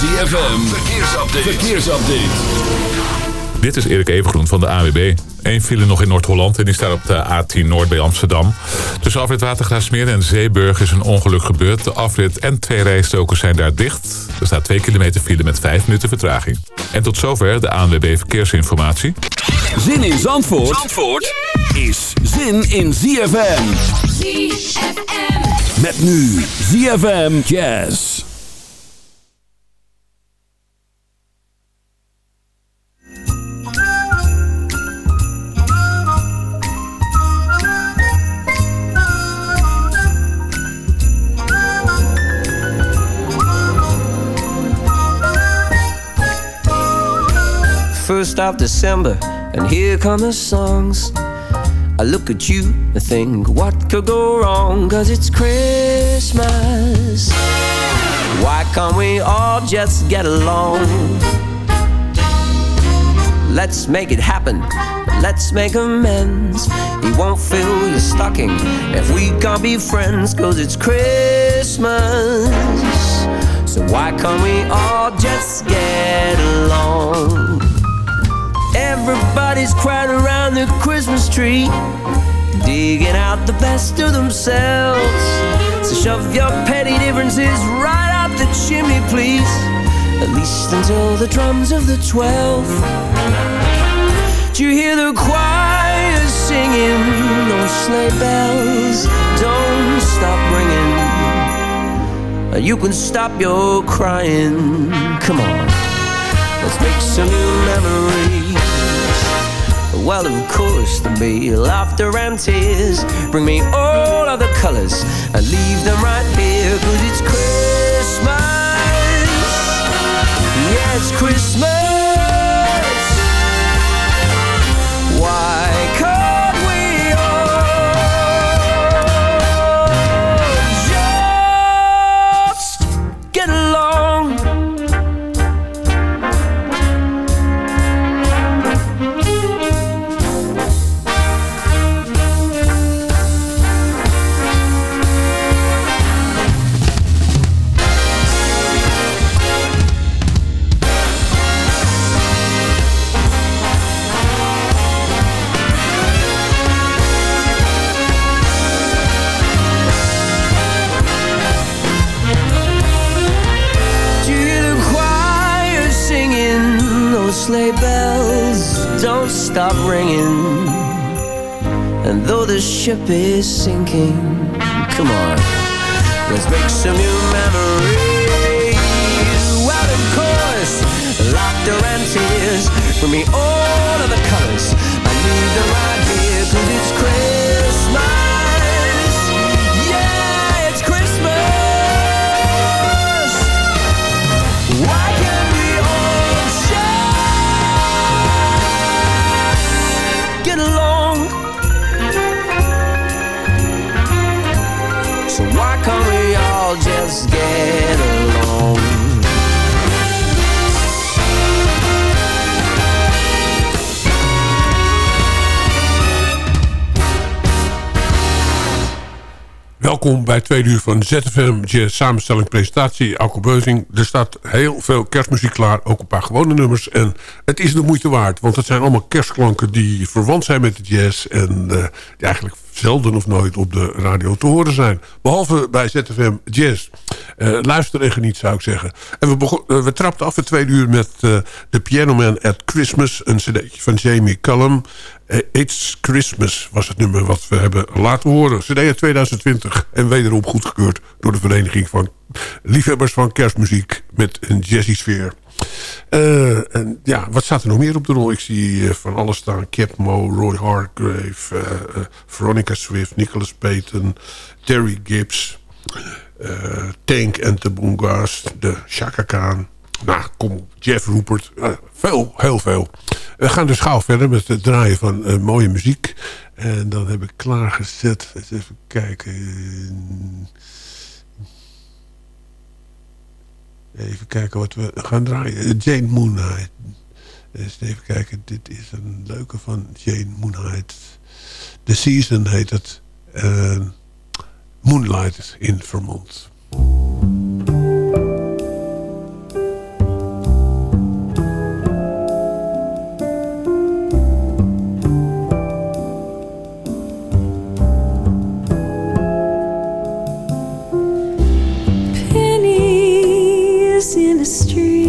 ZFM, verkeersupdate. verkeersupdate. Dit is Erik Evengroen van de AWB. Eén file nog in Noord-Holland en die staat op de A10 Noord bij Amsterdam. Tussen afrit Watergraafsmeer en Zeeburg is een ongeluk gebeurd. De afrit en twee rijstokers zijn daar dicht. Er staat 2 kilometer file met 5 minuten vertraging. En tot zover de ANWB Verkeersinformatie. Zin in Zandvoort, Zandvoort is zin in ZFM. ZFM. Met nu ZFM Jazz. First of December, and here come the songs. I look at you and think, what could go wrong? Cause it's Christmas. Why can't we all just get along? Let's make it happen. Let's make amends. He won't fill your stocking if we can't be friends, cause it's Christmas. So why can't we all just get along? Everybody's crowding around the Christmas tree, digging out the best of themselves. So shove your petty differences right out the chimney, please. At least until the drums of the twelfth. Do you hear the choir singing? Those sleigh bells don't stop ringing. You can stop your crying. Come on, let's make some new memories. Well, of course, there'll be laughter and tears. Bring me all of the colors and leave them right here. Cause it's Christmas. Yeah, it's Christmas. Stop ringing. And though the ship is sinking, come on, let's make some new memories. Well, of course, laughter and tears. Bring me all Welkom bij tweede uur van ZFM Jazz samenstelling presentatie. Alko Beuzing. Er staat heel veel kerstmuziek klaar. Ook een paar gewone nummers. En het is de moeite waard. Want het zijn allemaal kerstklanken die verwant zijn met de jazz. En die eigenlijk zelden of nooit op de radio te horen zijn. Behalve bij ZFM Jazz. Eh, luister en geniet zou ik zeggen. En we, eh, we trapten af het tweede uur met eh The Piano Man at Christmas. Een cd'tje van Jamie Cullum. It's Christmas was het nummer wat we hebben laten horen. CD uit 2020 en wederom goedgekeurd door de Vereniging van Liefhebbers van Kerstmuziek met een jazzy sfeer. Eh, en ja, wat staat er nog meer op de rol? Ik zie eh, van alles staan. Cap Mo, Roy Hargrave, eh, Veronica Swift, Nicholas Payton, Terry Gibbs, Tank en de Bungas, de Chaka Khan. Nou, kom Jeff Rupert. Veel, heel veel. We gaan dus gauw verder met het draaien van mooie muziek. En dan heb ik klaargezet. Eens even kijken. Even kijken wat we gaan draaien. Eh, Jane. Eens even kijken. Dit is een leuke van Jane Moonlight. The Season heet het. Eh, Moonlight in Vermont. the street.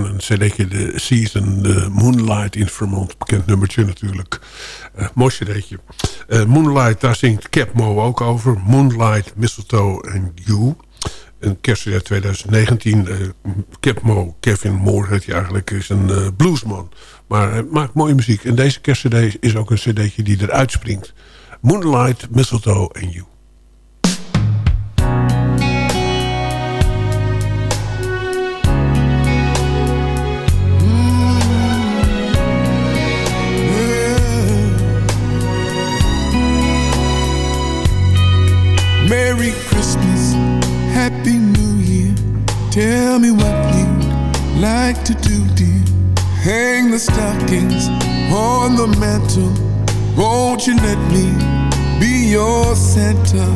Van een cd'tje de Season Moonlight in Vermont. Bekend nummertje natuurlijk. Eh mooi cd'tje. Eh, Moonlight, daar zingt Cap Mo ook over. Moonlight, Mistletoe en You. Een kerstcd 2019. eh Cap Kevin Moore heet hij eigenlijk, is een eh, bluesman. Maar hij maakt mooie muziek. En deze kerstcd is ook een cd'tje die eruit springt. Moonlight, Mistletoe en You. Merry Christmas, Happy New Year. Tell me what you'd like to do, dear. Hang the stockings on the mantle. Won't you let me be your Santa?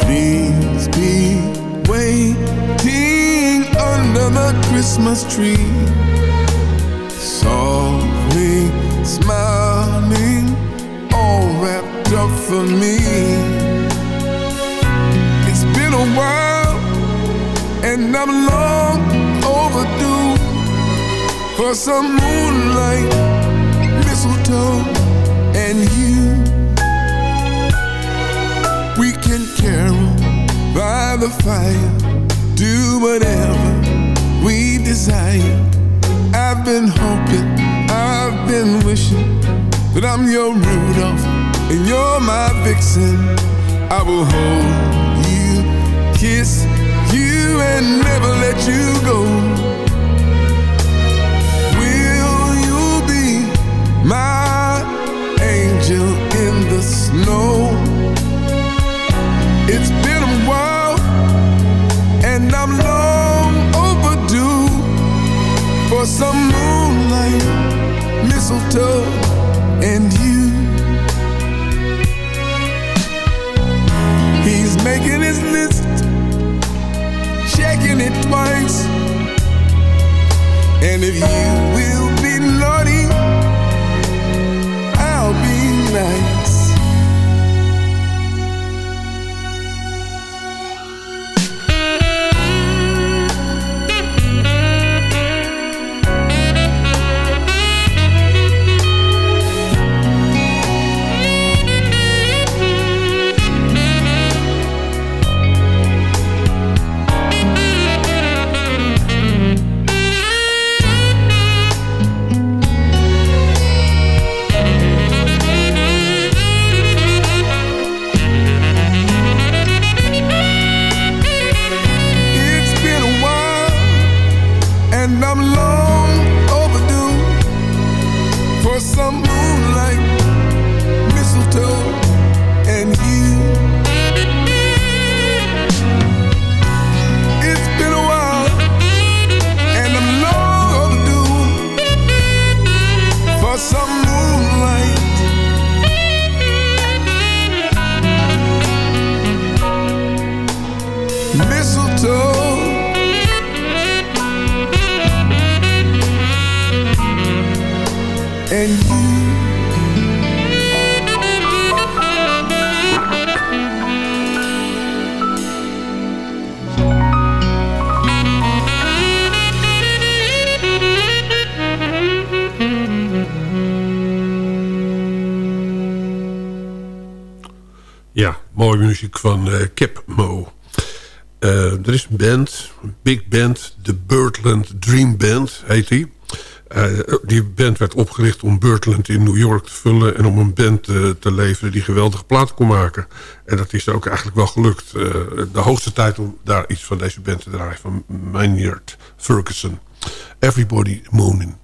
Please be waiting under the Christmas tree. Softly smiling, all wrapped up for me a while, and I'm long overdue for some moonlight, mistletoe, and you. We can carol by the fire, do whatever we desire. I've been hoping, I've been wishing that I'm your Rudolph and you're my vixen. I will hold kiss you, and never let you go. Will you be my angel in the snow? It's been a while, and I'm long overdue for some moonlight mistletoe And if you van eh, Kip Mo. Eh, er is een band, een big band, de Birdland Dream Band heet die. Eh, die band werd opgericht om Birdland in New York te vullen... en om een band te leveren die geweldige platen kon maken. En dat is ook eigenlijk wel gelukt. de hoogste tijd om daar iets van deze band te draaien... van Maynard Ferguson. Everybody Mooning.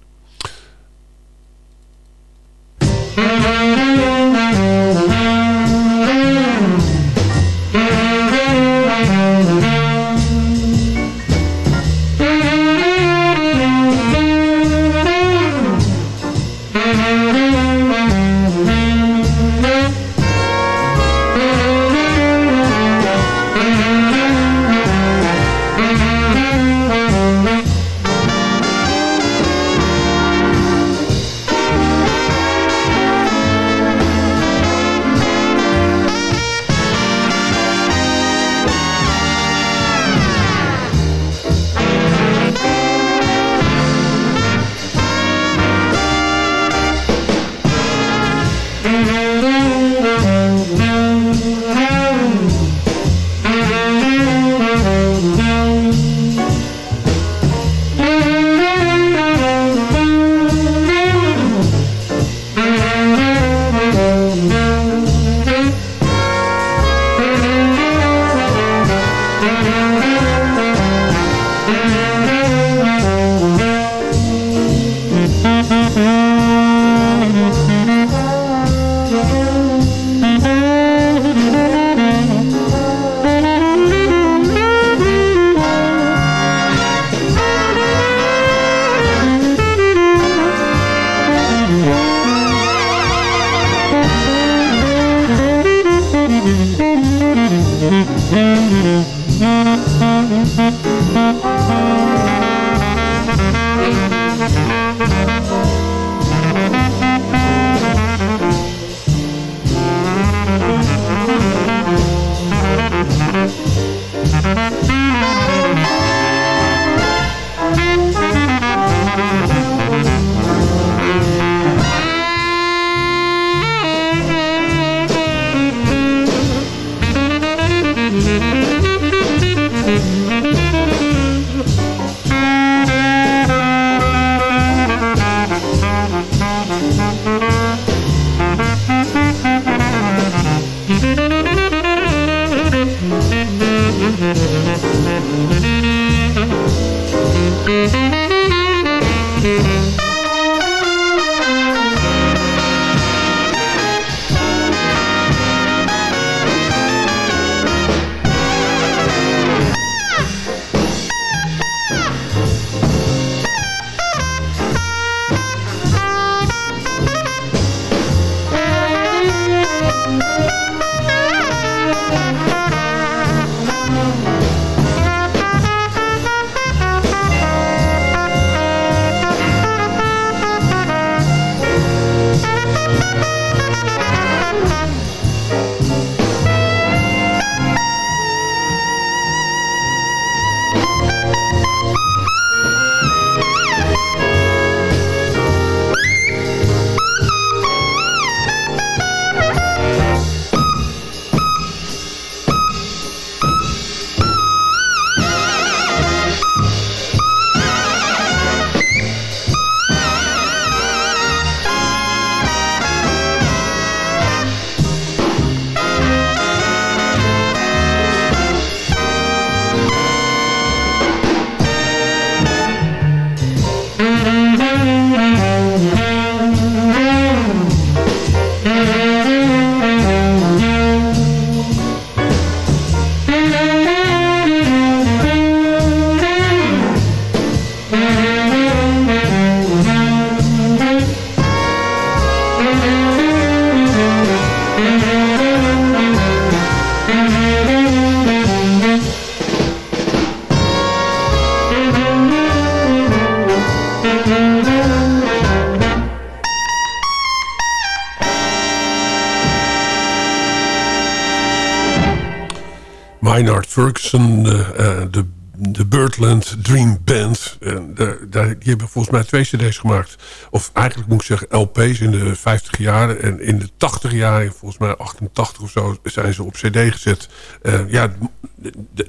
Ferguson, de de Birdland Dream Band. En de, die hebben volgens mij twee cd's gemaakt. Of eigenlijk moet ik zeggen LP's in de 50 jaren. En in de 80 jaren, volgens mij 88 of zo, zijn ze op cd gezet. Uh, ja,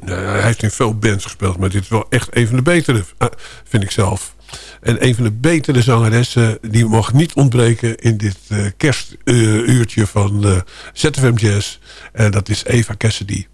hij heeft in veel bands gespeeld. Maar dit is wel echt een van de betere, uh, vind ik zelf. En een van de betere zangeressen, die mag niet ontbreken in dit uh, kerstuurtje van ZFM Jazz. En dat is Eva Cassidy.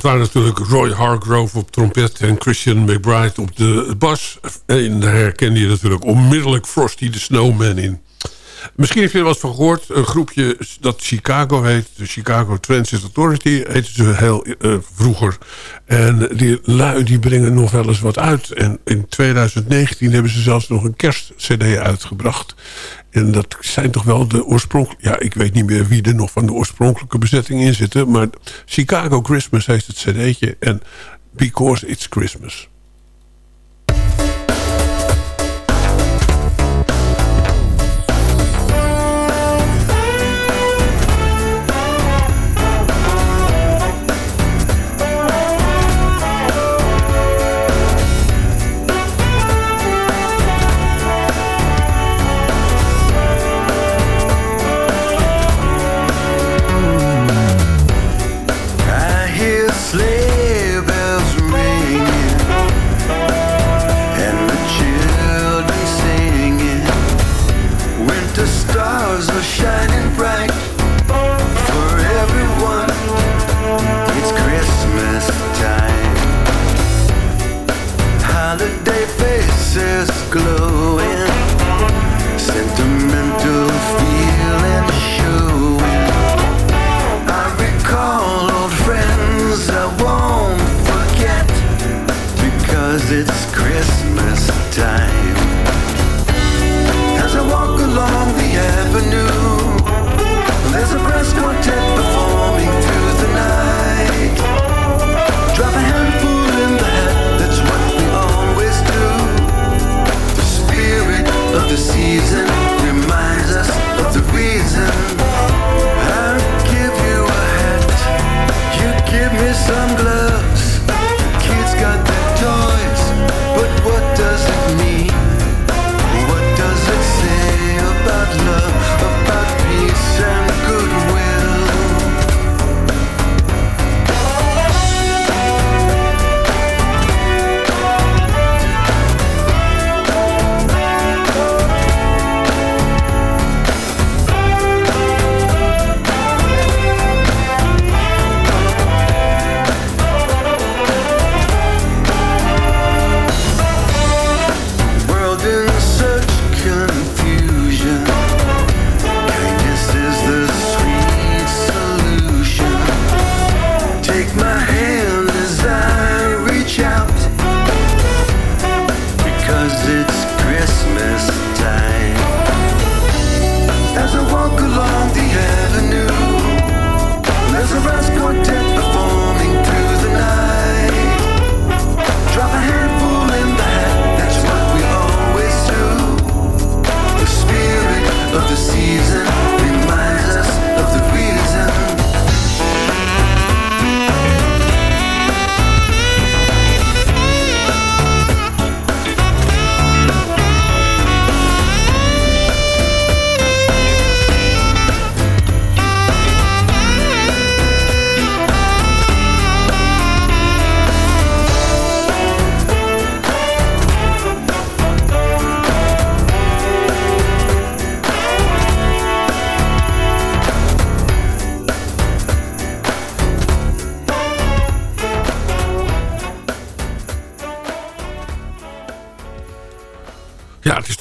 Dat waren natuurlijk Roy Hargrove op trompet... en Christian McBride op de bas. En daar herkende je natuurlijk onmiddellijk Frosty the Snowman in. Misschien heb je er wat van gehoord. Een groepje dat Chicago heet. De Chicago Transit Authority heette ze heel uh, vroeger. En die lui die brengen nog wel eens wat uit. En in 2019 hebben ze zelfs nog een kerstcd uitgebracht. En dat zijn toch wel de oorspronkelijke... Ja, ik weet niet meer wie er nog van de oorspronkelijke bezetting in zitten. Maar Chicago Christmas heet het cd'tje. En Because It's Christmas.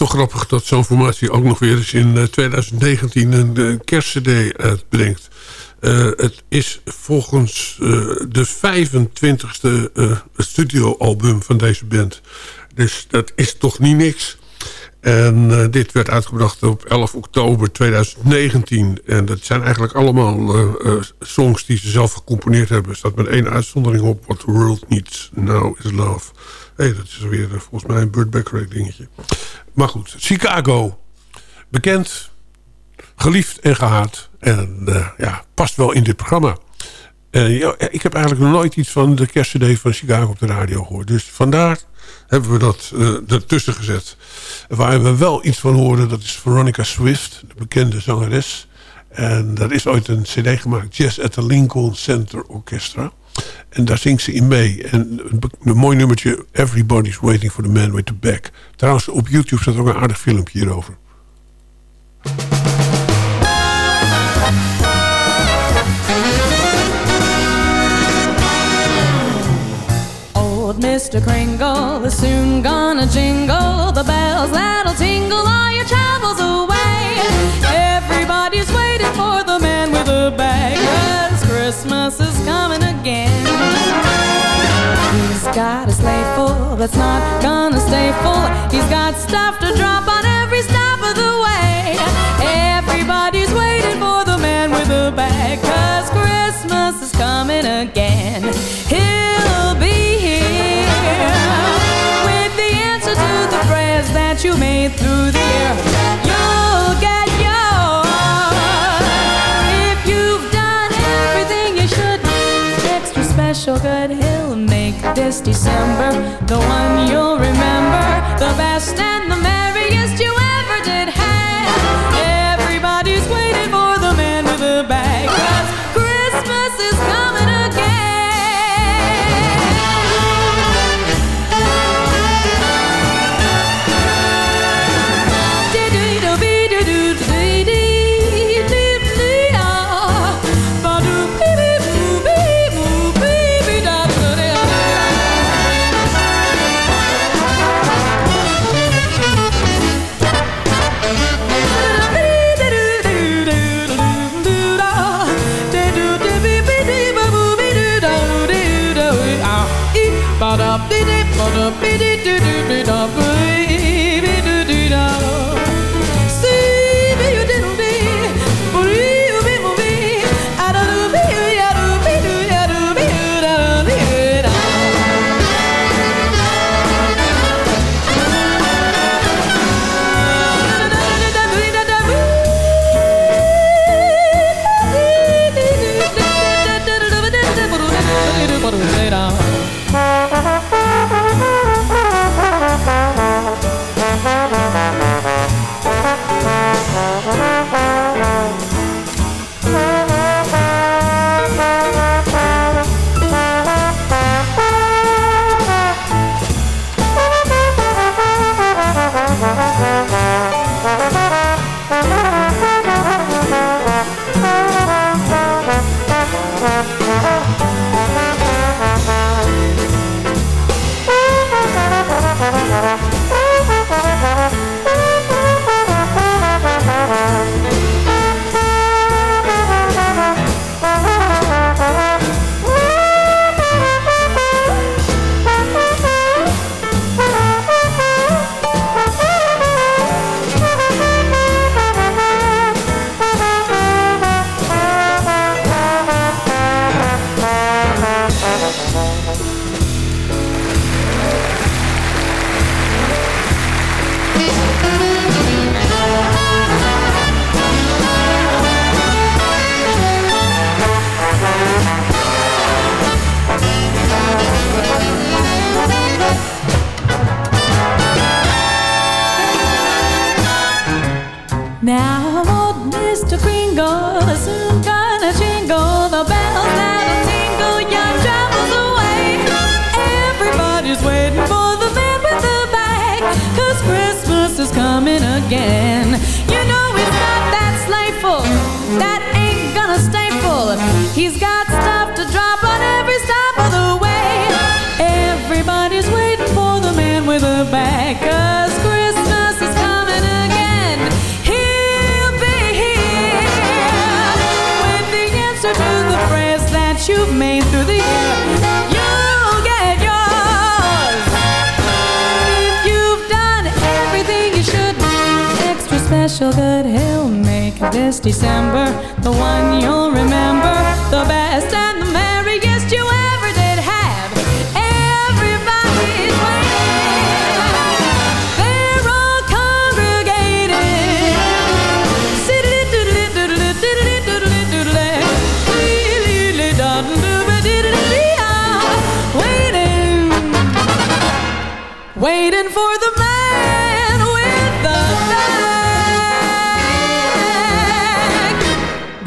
Grappig dat zo'n formatie ook nog weer eens in 2019 eh, een uh, kerstcd uitbrengt. Uh, het is volgens de 25e uh, studioalbum van deze band. Dus dat is toch niet niks. En dit werd uitgebracht op 11 oktober 2019. En dat zijn eigenlijk allemaal songs die ze zelf gecomponeerd hebben. Er staat met één uitzondering op. What the world needs now is love. Hey, dat is weer volgens mij een Burt Bacharach dingetje. Maar goed, Chicago. Bekend, geliefd en gehaat. En uh, ja, past wel in dit programma. En ja, ik heb eigenlijk nog nooit iets van de kerstcd van Chicago op de radio gehoord. Dus vandaar hebben we dat uh, ertussen gezet. Waar we wel iets van horen, dat is Veronica Swift, de bekende zangeres. En daar is ooit een cd gemaakt, Jazz at the Lincoln Center Orchestra. En daar zingt ze in mee. En een mooi nummertje, Everybody's Waiting for the Man with the Back. Trouwens, op YouTube staat ook een aardig filmpje hierover. Mr. Kringle is soon gonna jingle the bells that'll tingle all your that's not gonna stay full. He's got stuff to drop on every stop of the way. Everybody's waiting for the man with the bag, cause Christmas is coming again. He'll be here with the answer to the prayers that you made through the year. You'll get yours if you've done everything you should. Extra special good, this December. The one you'll remember, the best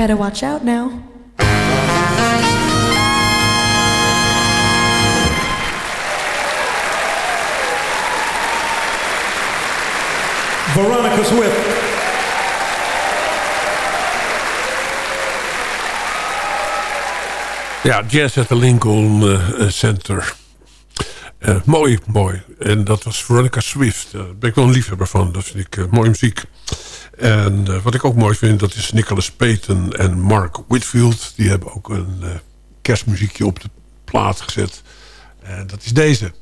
Better watch out now. Veronica Swift. Ja, jazz at the Lincoln eh, Center. Eh, mooi, mooi. En dat was Veronica Swift. Daar ben ik wel een liefhebber van. Dat vind ik uh, mooie muziek. En uh, wat ik ook mooi vind, dat is Nicholas Payton en Mark Whitfield. Die hebben ook een kerstmuziekje op de plaat gezet. En dat is deze.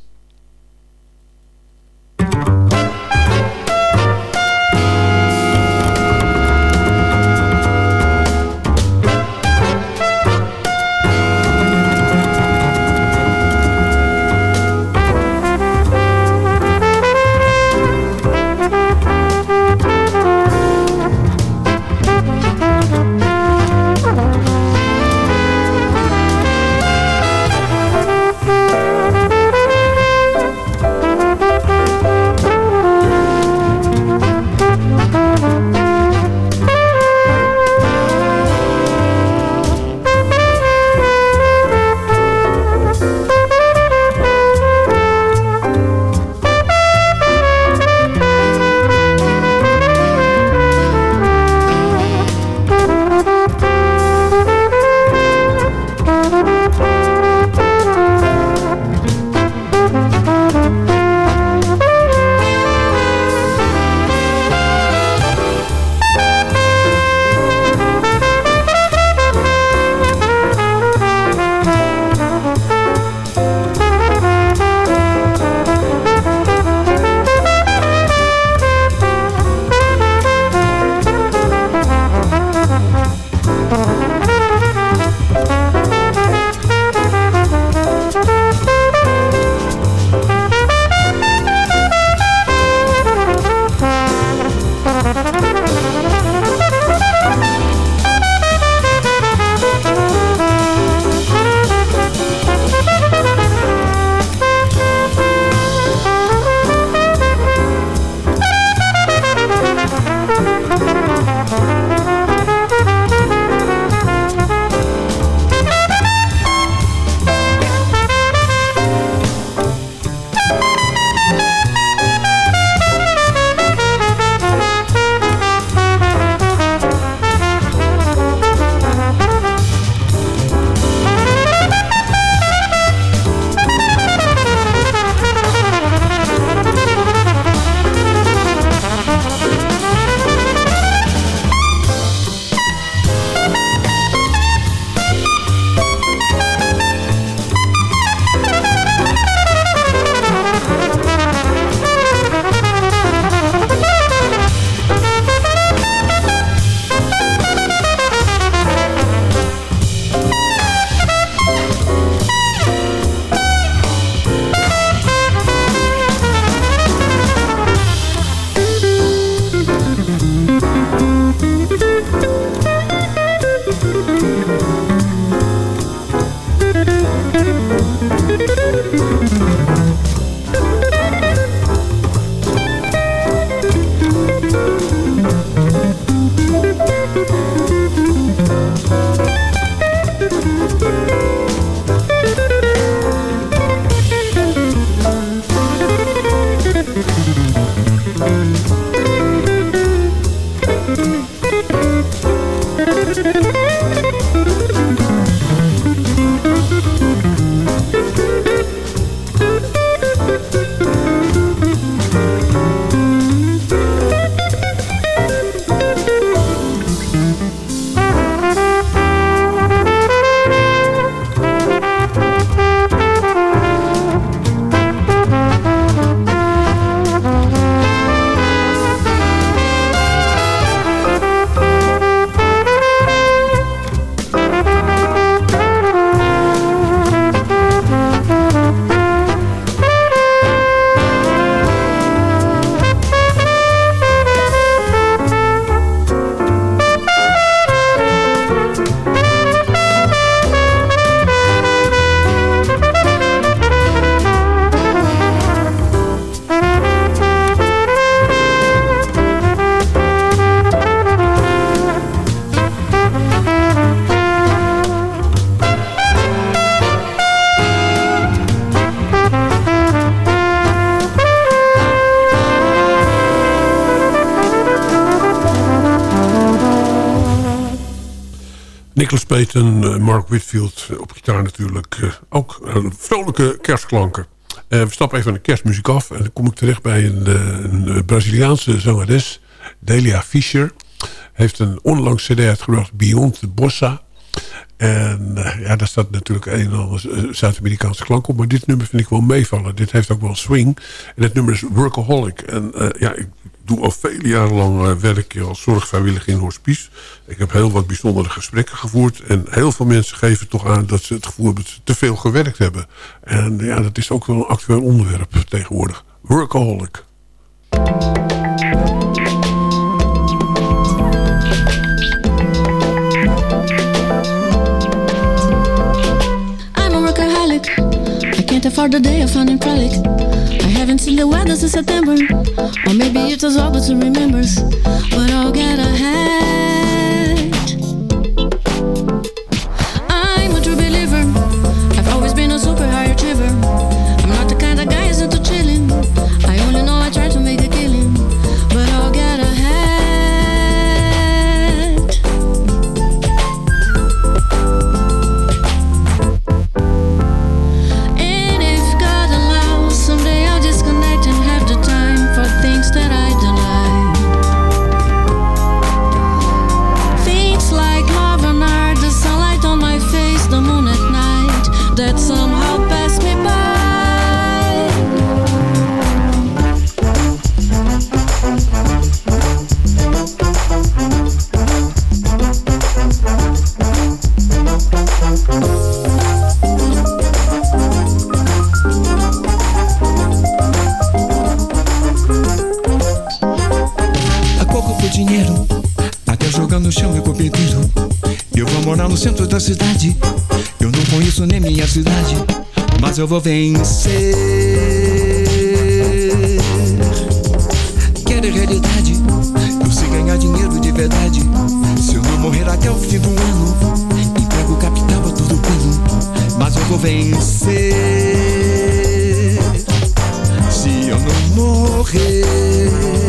Nicholas Payton, Mark Whitfield op gitaar natuurlijk. ook vrolijke kerstklanken. Eh, we stappen even van de kerstmuziek af. En dan kom ik terecht bij een, eh, een Braziliaanse zangeres. Delia Fischer. Heeft een onlangs cd uitgebracht. Beyond the Bossa. En eh, ja, daar staat natuurlijk een en ander Zuid-Amerikaanse klank op. Maar dit nummer vind ik wel meevallen. Dit heeft ook wel swing. En het nummer is Workaholic. En eh, ja, ik doe al vele jaren lang eh, werk als zorgvrijwilliger in hospice. Ik heb heel wat bijzondere gesprekken gevoerd. En heel veel mensen geven toch aan dat ze het gevoel hebben dat ze te veel gewerkt hebben. En ja, dat is ook wel een actueel onderwerp tegenwoordig. Workaholic. I'm a workaholic. I can't afford the day of frolic. I haven't seen the weather since September. Or maybe it was August who remembers. But I'll get ahead. I'm Eu vou morar no centro da cidade. Eu não conheço nem minha cidade, mas eu vou vencer. Quero realidade, eu sei ganhar dinheiro de verdade. Se eu não morrer até o fim do ano, entrego capital a todo plano, mas eu vou vencer. Se eu não morrer.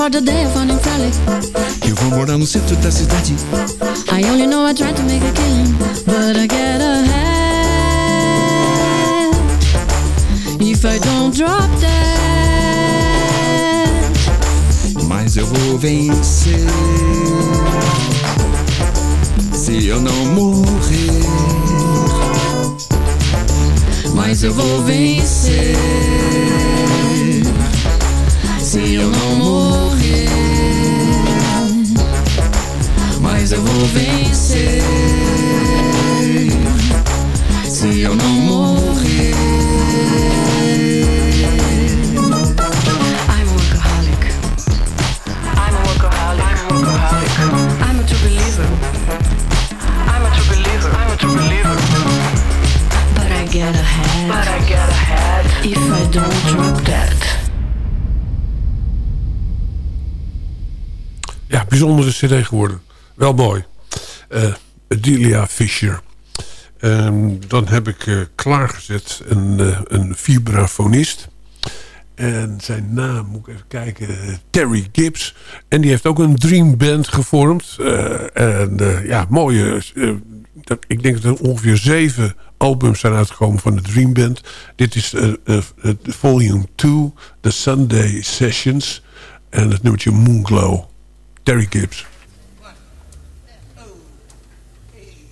Afford the day fun and frolic. eu vou morar no centro da cidade. I only know I try to make a killing, but I get ahead. If I don't drop that. Mas eu vou vencer. Se eu não morrer. Mas eu vou vencer. Se eu não morrer, mas eu vou vencer. Se eu não morrer. I'm a workaholic. I'm a workaholic. I'm a workaholic. I'm a true believer. I'm a true believer. I'm a true believer. But I get ahead But I get ahead if I don't drop that. Bijzondere cd geworden. Wel mooi. Eh Delia Fisher. Ehm, dan heb ik eh, klaargezet een, eh, een vibrafonist. En zijn naam, moet ik even kijken, Terry Gibbs. En die heeft ook een Dream Band gevormd. En ja, mooie... dat, ik denk dat er ongeveer zeven albums zijn uitgekomen van de Dream Band. Dit is volume 2, The Sunday Sessions. En het nummertje Moonglow. Terry Gibbs. One, two, three,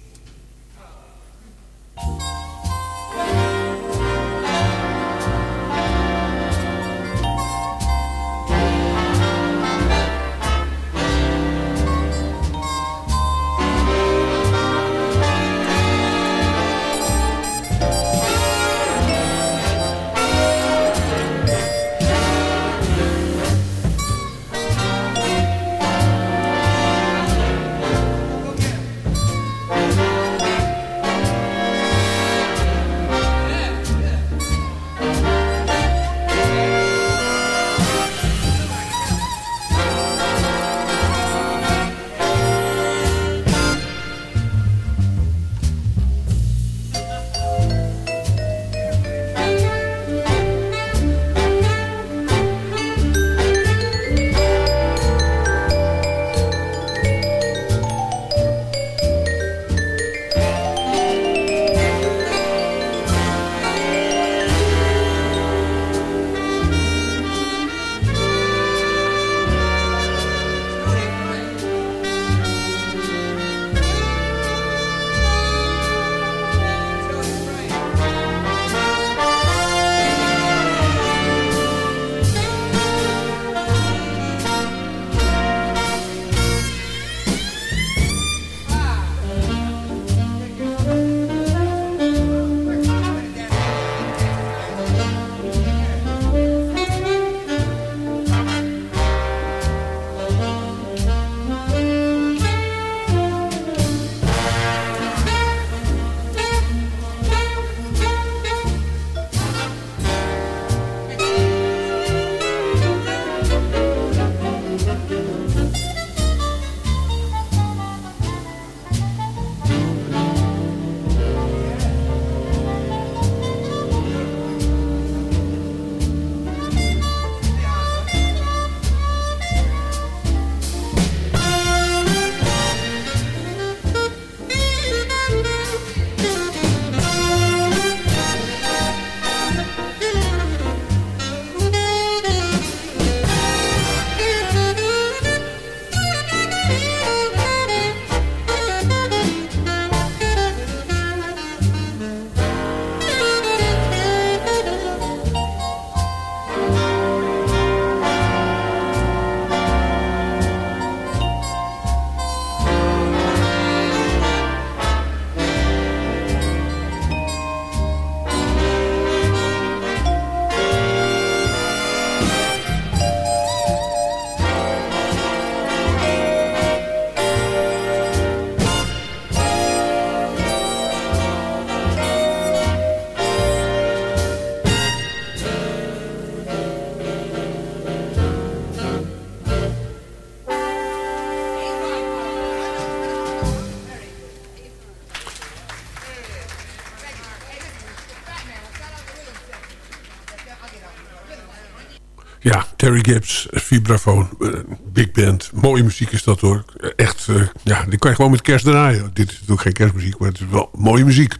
Ja, Terry Gibbs, vibrafoon, eh, big band. Mooie muziek is dat hoor. Echt, eh, ja, die kan je gewoon met kerst draaien. Dit is natuurlijk geen kerstmuziek, maar het is wel mooie muziek.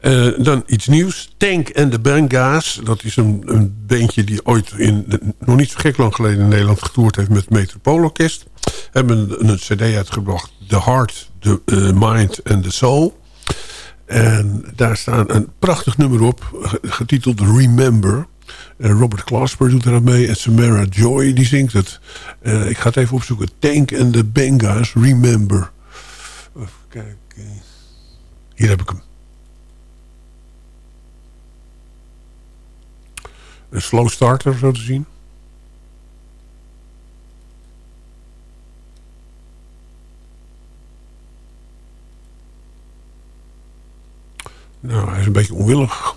Eh, dan iets nieuws. Tank and the Banga's. Dat is een, een bandje die ooit in, nog niet zo gek lang geleden in Nederland getoerd heeft met het Metropoolorkest. Hebben een, een cd uitgebracht. The Heart, the Mind and the Soul. En daar staat een prachtig nummer op, getiteld Remember. Uh, Robert Glasper doet eraan mee. En Samara Joy, die zingt het. Uh, ik ga het even opzoeken. Tank and the Banga's, Remember. Even kijken. Hier heb ik hem. Een slow starter, zo te zien. Nou, hij is een beetje onwillig.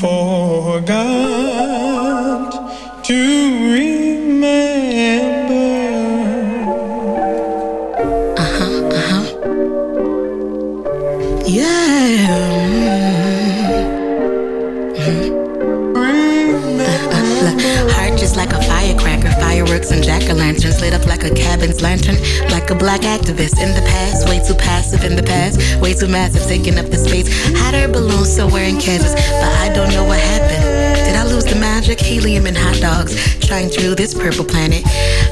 forgot to remember. Uh huh, uh huh. Yeah. Jack-o'-lanterns lit up like a cabin's lantern, like a black activist in the past, way too passive in the past, way too massive, taking up the space. Hot air balloons still wearing Kansas, but I don't know what happened. Did I lose the magic? Helium and hot dogs, trying through this purple planet.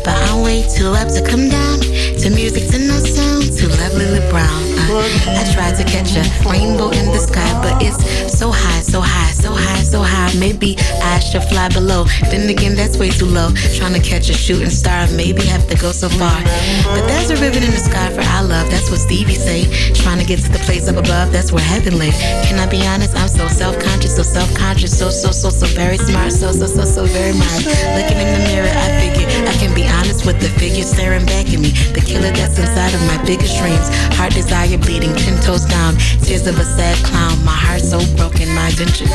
But I'm way too up to come down to music to no sound, too lovely brown. I tried to catch a rainbow in the sky, but it's so high, so high, so high, so high. Maybe I should fly below. Then again, that's way too low. Trying to catch a shooting star, maybe have to go so far. But there's a ribbon in the sky for our love. That's what Stevie say. Trying to get to the place up above, that's where heaven lay. Can I be honest? I'm so self-conscious, so self-conscious, so so so so very smart, so so so so very smart. Looking in the mirror, I figure Can be honest with the figure staring back at me. The killer that's inside of my biggest dreams. Heart desire bleeding, ten toes down. Tears of a sad clown. My heart so broken, my dentures.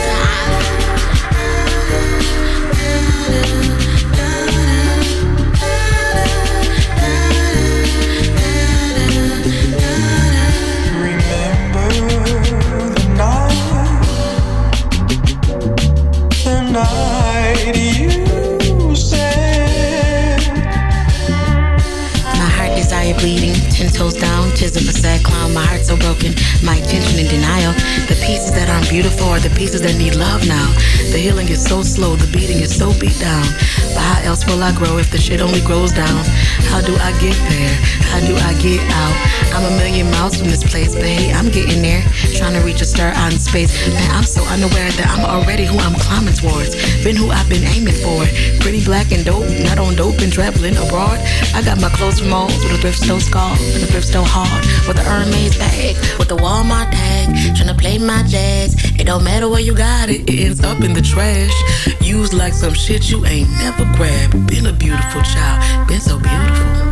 Bleeding, ten toes down, of a sad clown. My heart so broken, my intention in denial. The pieces that aren't beautiful are the pieces that need love now. The healing is so slow, the beating is so beat down. But how else will I grow if the shit only grows down? How do I get there? How do I get out? I'm a million miles from this place, but hey, I'm getting there. Trying to reach a star out in space. Man, I'm so unaware that I'm already who I'm climbing towards. Been who I've been aiming for. Pretty black and dope, not on dope and traveling abroad. I got my clothes from O's with a thrift store scarf, with a thrift store hard, with a Hermes bag, with a Walmart tag. Tryna play my jazz. It don't matter where you got it, it ends up in the trash. Used like some shit you ain't never grabbed. Been a beautiful child, been so beautiful.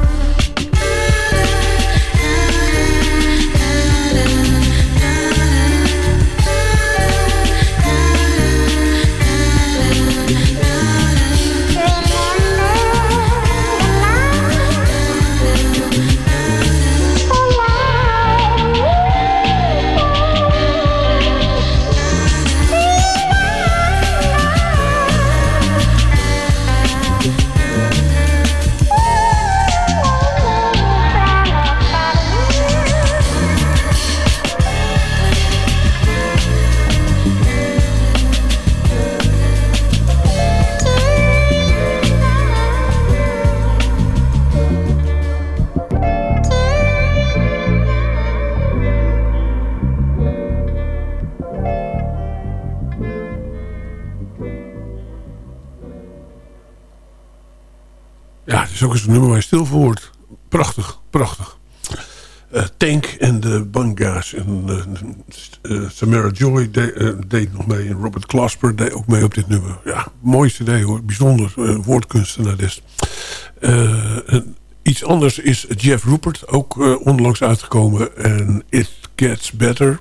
Is ook eens een nummer waar je stil voor wordt. Prachtig, prachtig. eh, Tank en de Banga's. En eh, eh, Samara Joy de- deed nog mee. Robert Glasper deed ook mee op dit nummer. Ja, mooi cd hoor. Bijzonder woordkunstenares. En iets anders is Jeff Rupert. Ook onlangs uitgekomen. En It Gets Better.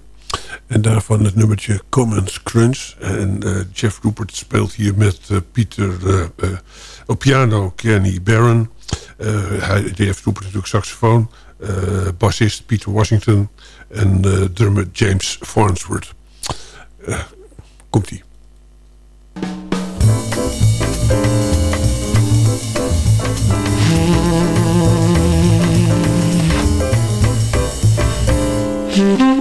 En daarvan het nummertje Commons Crunch. En Jeff Rupert speelt hier met Pieter op piano Kenny Barron. Eh, hij, heeft Cooper natuurlijk saxofoon. Eh, bassist Peter Washington. En eh, drummer James Farnsworth. Komt-ie. Hmm.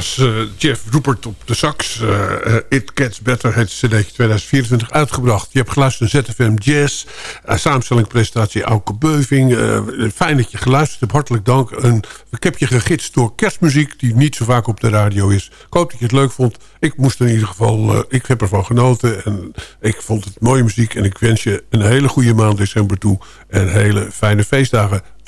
Eh, Jeff Rupert op de sax. Eh, eh, It Gets Better, het CD 2024 uitgebracht. Je hebt geluisterd naar ZFM Jazz. Uh, samenstelling, presentatie Auke Beuving. fijn dat je geluisterd hebt, hartelijk dank. Ik heb je gegidst door kerstmuziek... die niet zo vaak op de radio is. Ik hoop dat je het leuk vond. Ik moest in ieder geval... ik heb ervan genoten. En ik vond het mooie muziek. En ik wens je een hele goede maand december toe. En hele fijne feestdagen.